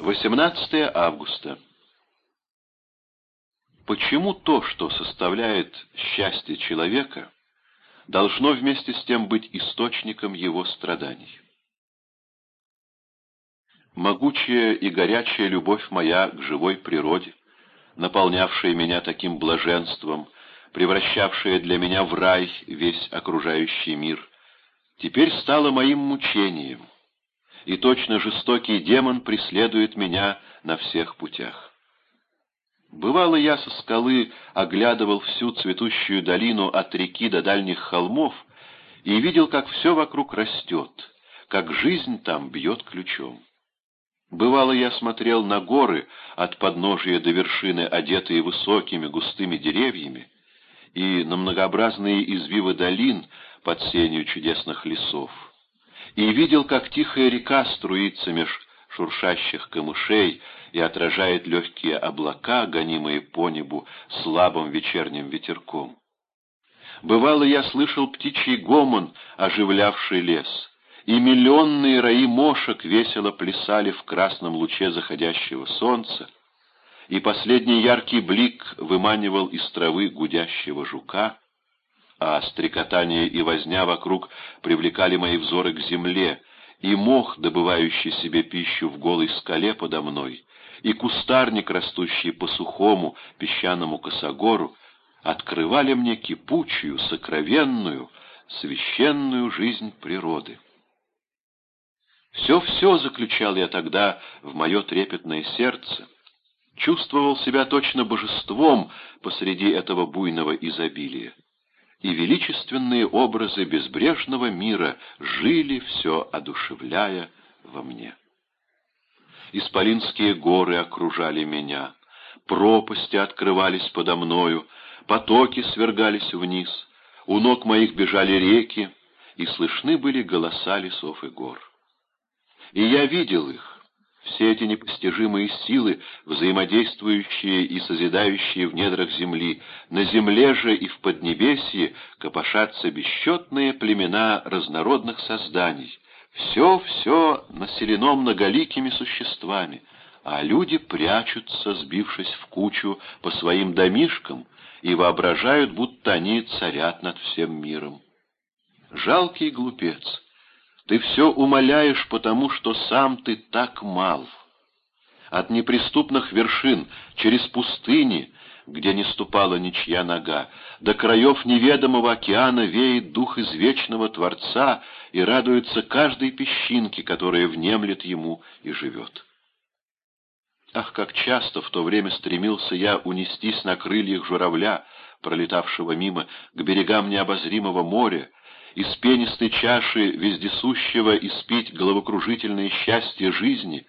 18 августа. Почему то, что составляет счастье человека, должно вместе с тем быть источником его страданий? Могучая и горячая любовь моя к живой природе, наполнявшая меня таким блаженством, превращавшая для меня в рай весь окружающий мир, теперь стала моим мучением — и точно жестокий демон преследует меня на всех путях. Бывало, я со скалы оглядывал всю цветущую долину от реки до дальних холмов и видел, как все вокруг растет, как жизнь там бьет ключом. Бывало, я смотрел на горы от подножия до вершины, одетые высокими густыми деревьями, и на многообразные извивы долин под сенью чудесных лесов и видел, как тихая река струится меж шуршащих камышей и отражает легкие облака, гонимые по небу слабым вечерним ветерком. Бывало, я слышал птичий гомон, оживлявший лес, и миллионные раи мошек весело плясали в красном луче заходящего солнца, и последний яркий блик выманивал из травы гудящего жука, а стрекотание и возня вокруг привлекали мои взоры к земле, и мох, добывающий себе пищу в голой скале подо мной, и кустарник, растущий по сухому песчаному косогору, открывали мне кипучую, сокровенную, священную жизнь природы. Все-все заключал я тогда в мое трепетное сердце, чувствовал себя точно божеством посреди этого буйного изобилия и величественные образы безбрежного мира жили, все одушевляя во мне. Исполинские горы окружали меня, пропасти открывались подо мною, потоки свергались вниз, у ног моих бежали реки, и слышны были голоса лесов и гор. И я видел их, все эти непостижимые силы, взаимодействующие и созидающие в недрах земли, на земле же и в поднебесье копошатся бесчетные племена разнородных созданий. Все-все населено многоликими существами, а люди прячутся, сбившись в кучу по своим домишкам, и воображают, будто они царят над всем миром. Жалкий глупец — ты все умоляешь, потому что сам ты так мал. От неприступных вершин, через пустыни, где не ступала ничья нога, до краев неведомого океана веет дух извечного Творца и радуется каждой песчинке, которая внемлет ему и живет. Ах, как часто в то время стремился я унестись на крыльях журавля, пролетавшего мимо, к берегам необозримого моря, из пенистой чаши вездесущего испить головокружительное счастье жизни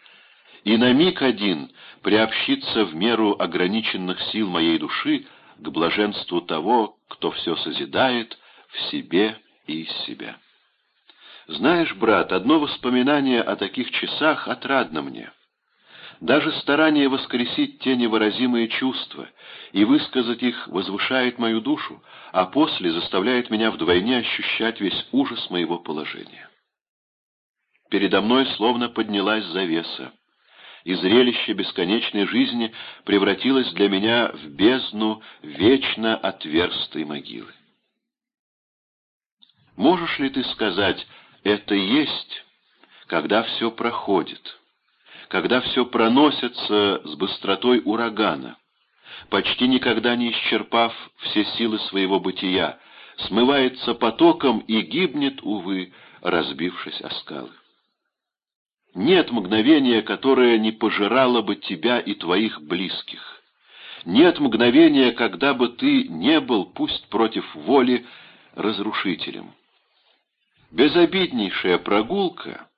и на миг один приобщиться в меру ограниченных сил моей души к блаженству того, кто все созидает в себе и из себя. Знаешь, брат, одно воспоминание о таких часах отрадно мне — даже старание воскресить те невыразимые чувства и высказать их возвышает мою душу, а после заставляет меня вдвойне ощущать весь ужас моего положения. Передо мной словно поднялась завеса, и зрелище бесконечной жизни превратилось для меня в бездну вечно отверстой могилы. Можешь ли ты сказать «это есть», когда все проходит?» Когда все проносится с быстротой урагана, почти никогда не исчерпав все силы своего бытия, смывается потоком и гибнет, увы, разбившись о скалы. Нет мгновения, которое не пожирало бы тебя и твоих близких. Нет мгновения, когда бы ты не был, пусть против воли, разрушителем. Безобиднейшая прогулка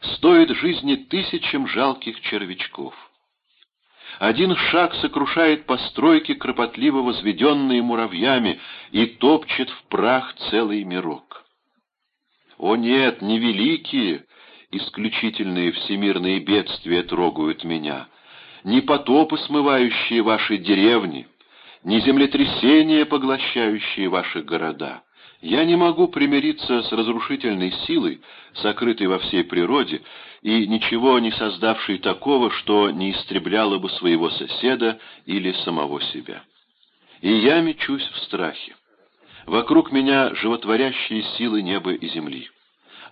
стоит жизни тысячам жалких червячков. Один шаг сокрушает постройки, кропотливо возведенные муравьями, и топчет в прах целый мирок. О нет, не великие, исключительные всемирные бедствия трогают меня, не потопы, смывающие ваши деревни, не землетрясения, поглощающие ваши города. Я не могу примириться с разрушительной силой, сокрытой во всей природе, и ничего не создавшей такого, что не истребляло бы своего соседа или самого себя. И я мечусь в страхе. Вокруг меня животворящие силы неба и земли.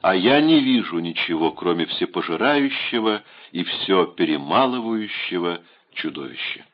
А я не вижу ничего, кроме всепожирающего и все перемалывающего чудовища.